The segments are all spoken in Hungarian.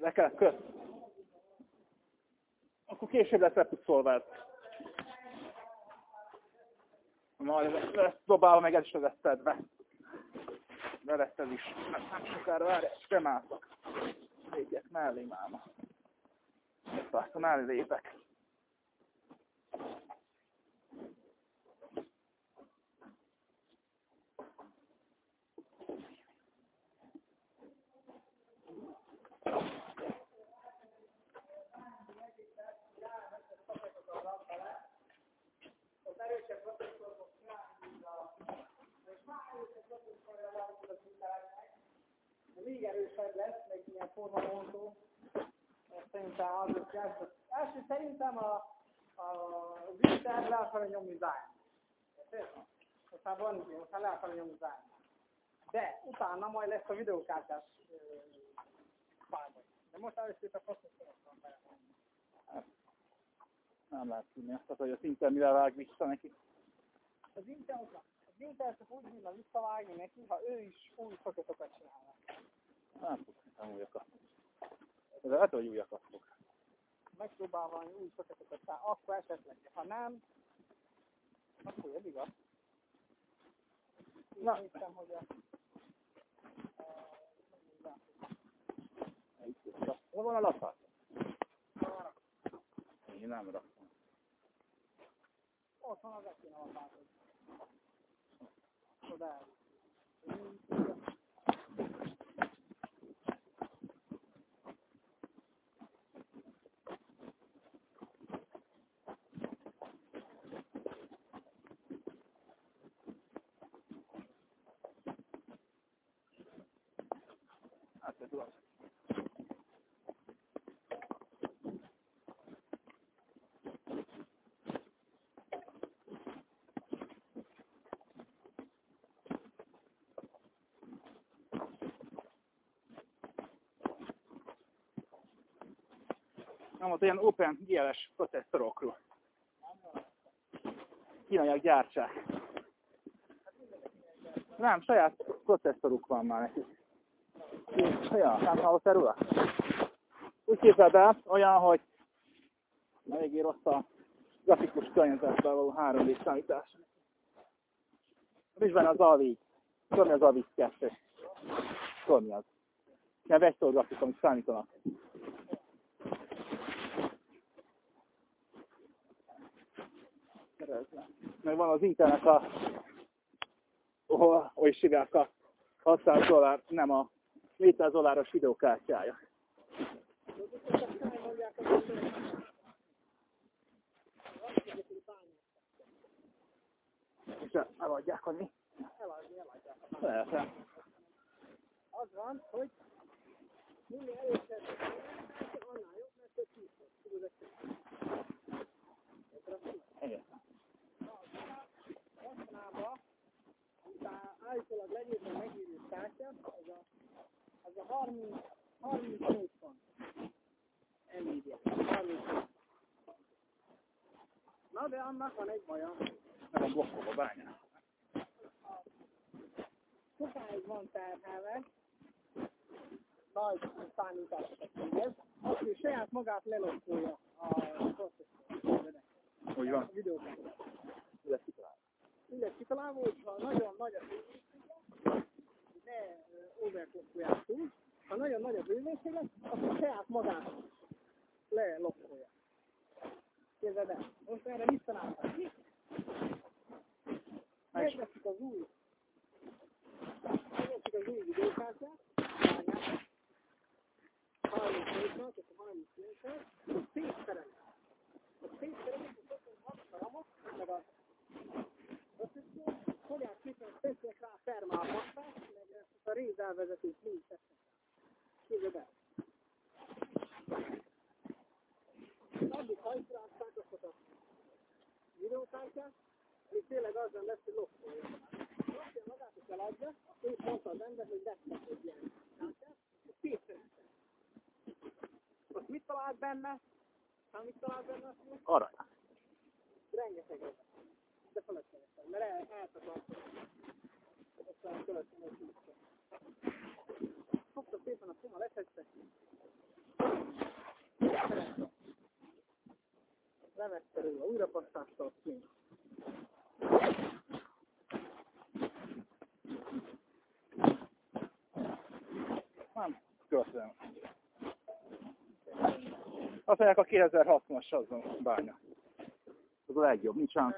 Le kell, kösz. Akkor később lesz epixolvált. Majd lesz dobálva, meg ez is lesz szedve. De lesz ez is. Nem, nem sokára várj, sem álltak. Lépjek mellé máma. Ezt azt mellé lépek. Meg ilyen formabontó. Szerintem az is első. Első szerintem a, a Winter le akarja nyomni Zion. Aztán van idő, aztán le akarja nyomni Zion. De utána majd lesz a videókártyás fájba. De most először a processzorokon Nem lehet tudni azt, hogy az Intel mire vág vissza neki. Az Intel, az Intel csak úgy bírna visszavágni neki, ha ő is új szokatokat csinálna. Nem fog nem újakat. Ez lehet, hogy újakat fog. Megpróbál valami új csinálni, akkor esetleg. Ha nem, akkor ez igaz. Én Na. néztem, hogy a... Hol van a lapát? Én nem rakom. Ott van az ekén a lapátod. Oda el. Az. Nem, ott ilyen Open GLS processzorokról. Kínaiak gyártsák. Nem, saját processzoruk van már nekik. Ja, nem hallottál róla? Úgy képzeld el, olyan, hogy eléggé rossz a grafikus környezetben való 3D számítás. Nincs az alvíg. Tudod mi az alvíg 2? Tudod mi az? Ilyen vektor grafik, amit számítanak. Meg van az internet a ahol, hogy hívják a 600 dollár, nem a 400 dolláros videókártyája. És eladják, hogy mi? Eladni, eladják. Persze. Az van, hogy minél erősebb 30, 38 van. Nvidia. 38. Na de annak van egy baja. Nem a blokkolva bányá. Sokáig van terhelve, nagy számításokat végez, azt ő saját magát lelokkolja a processzor. Úgy van. A videókártya. Lesz kitalálva. Ügyes kitalálva, hogyha nagyon nagy a ne overclockolják túl, ha nagyon nagy a hőmérséklet, akkor saját magát lelokkolja. Képzeld el, most erre ki? Megveszik az új, megveszik az új videókártyát, várjál, 38-at, és a 39-et, szétszerelik. A szétszerelik, és ott van 6 darabot, meg a fogják szépen, tesznek rá termálhatát, meg ezt a rézelvezetőt mind tesznek. Képzeld el. Addig hajtrázták azt a videókártyát, hogy tényleg azzal lesz, hogy lokkolja. Lokkolja magát, és eladja, ő mondta az ember, hogy vesznek egy ilyen kártyát, és szétszerezte. Most mit talált benne? Hát mit talált benne? Azt mondja, Arany. rengeteget. De fölöslegesen, mert el, eltakartam. Aztán fölöslegesen szépen a koma lefekteti. Levette ő a újrapasztástól a szint. Nem, köszönöm. Azt mondják a 2060-as azon bánya. Az a legjobb, nincs ám.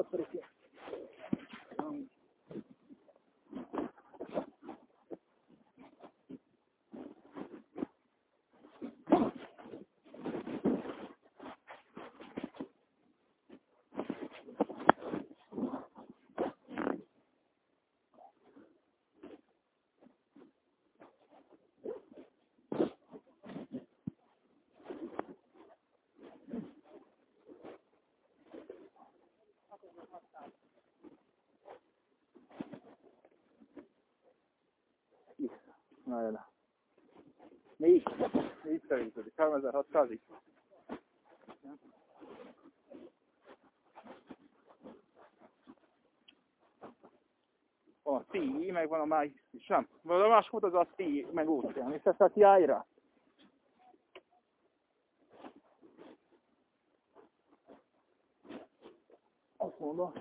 obrigado. Szerintedik, 3600-ig. A TI, meg van a más is, nem? Van a másik az a TI, meg óceán, és ezt a TI-ra. Azt mondom.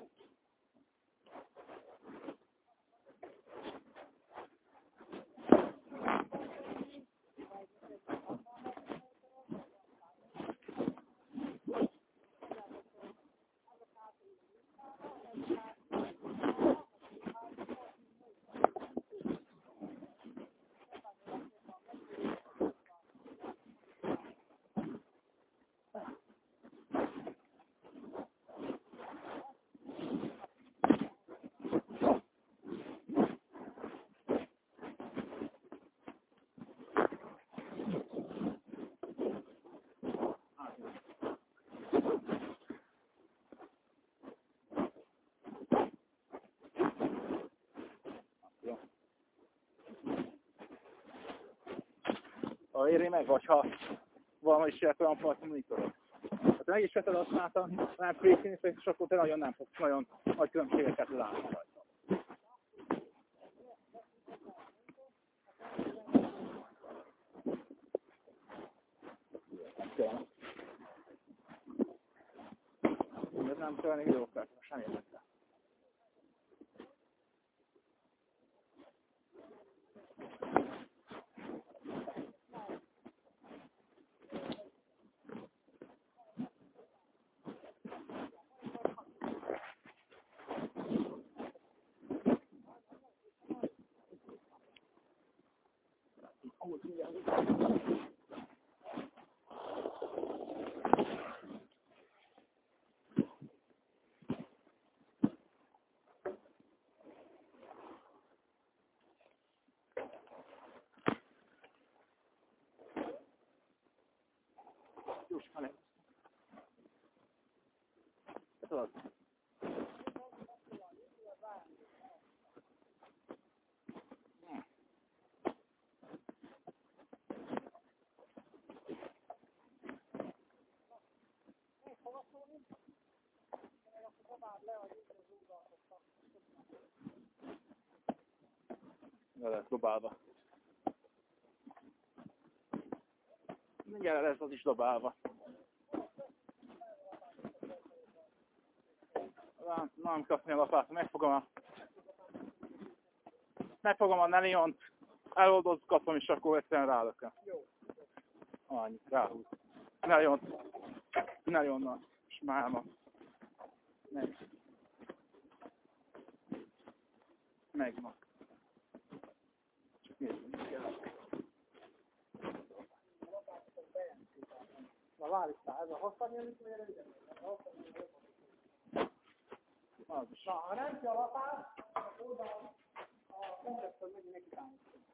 Ha éri meg, vagy ha valami is olyan fajta monitorod. Hát meg is vetted használtan, nem free és akkor te nagyon nem fogsz nagyon nagy különbségeket látni rajta. Ez nem kell videókártya, sem érdekel. Jóska lesz. Ez az. Le lett dobálva. mindjárt lesz az is dobálva. Nem, nem kapni a lapát, megfogom a... Megfogom a Neliont, eloldozgatom, és akkor egyszerűen rálököm. Jó. Annyi, ráhúz. Neliont. Nelionnal. És máma. Meg. Megvan. Csak nézzük, mit kell. Na várjál, ez a hosszabb jön, vagy a rövidebb? A hosszabb jön, Az is. Na, ha nem kell lapát, akkor oda a kompresszor megint neki támasztani.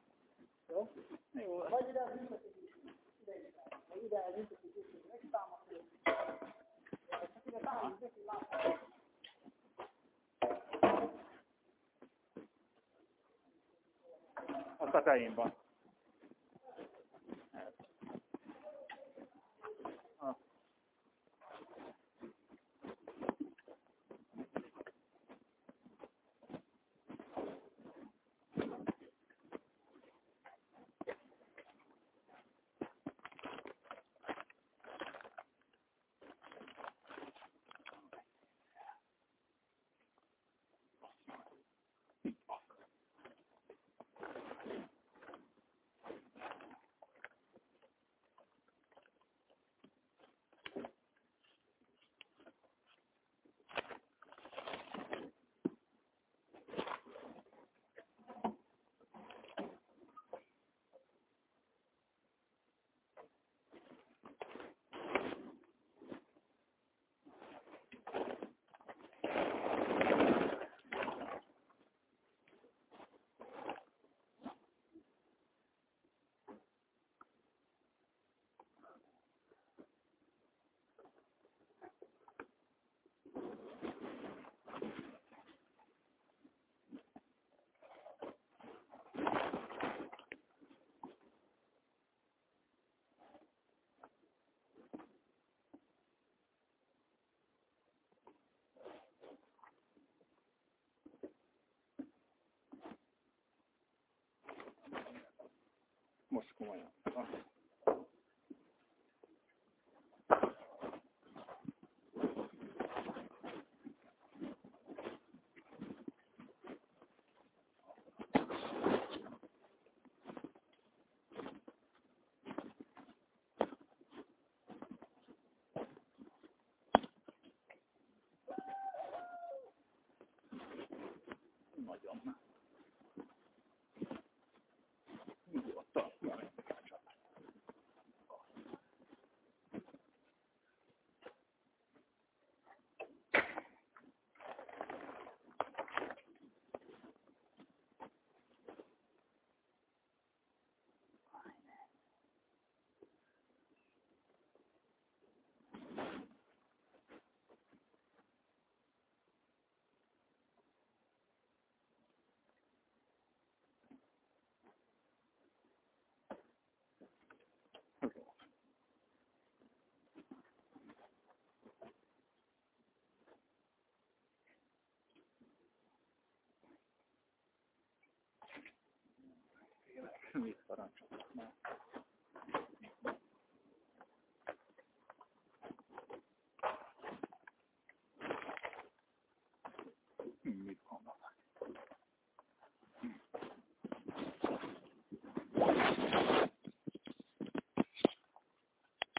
Jó? Jó. Vagy ide az ültetés ide. Vagy ide az is neki. Csak ide támasztani, neki látni. A tetején van. Most komolyan. Ah. Nagyon.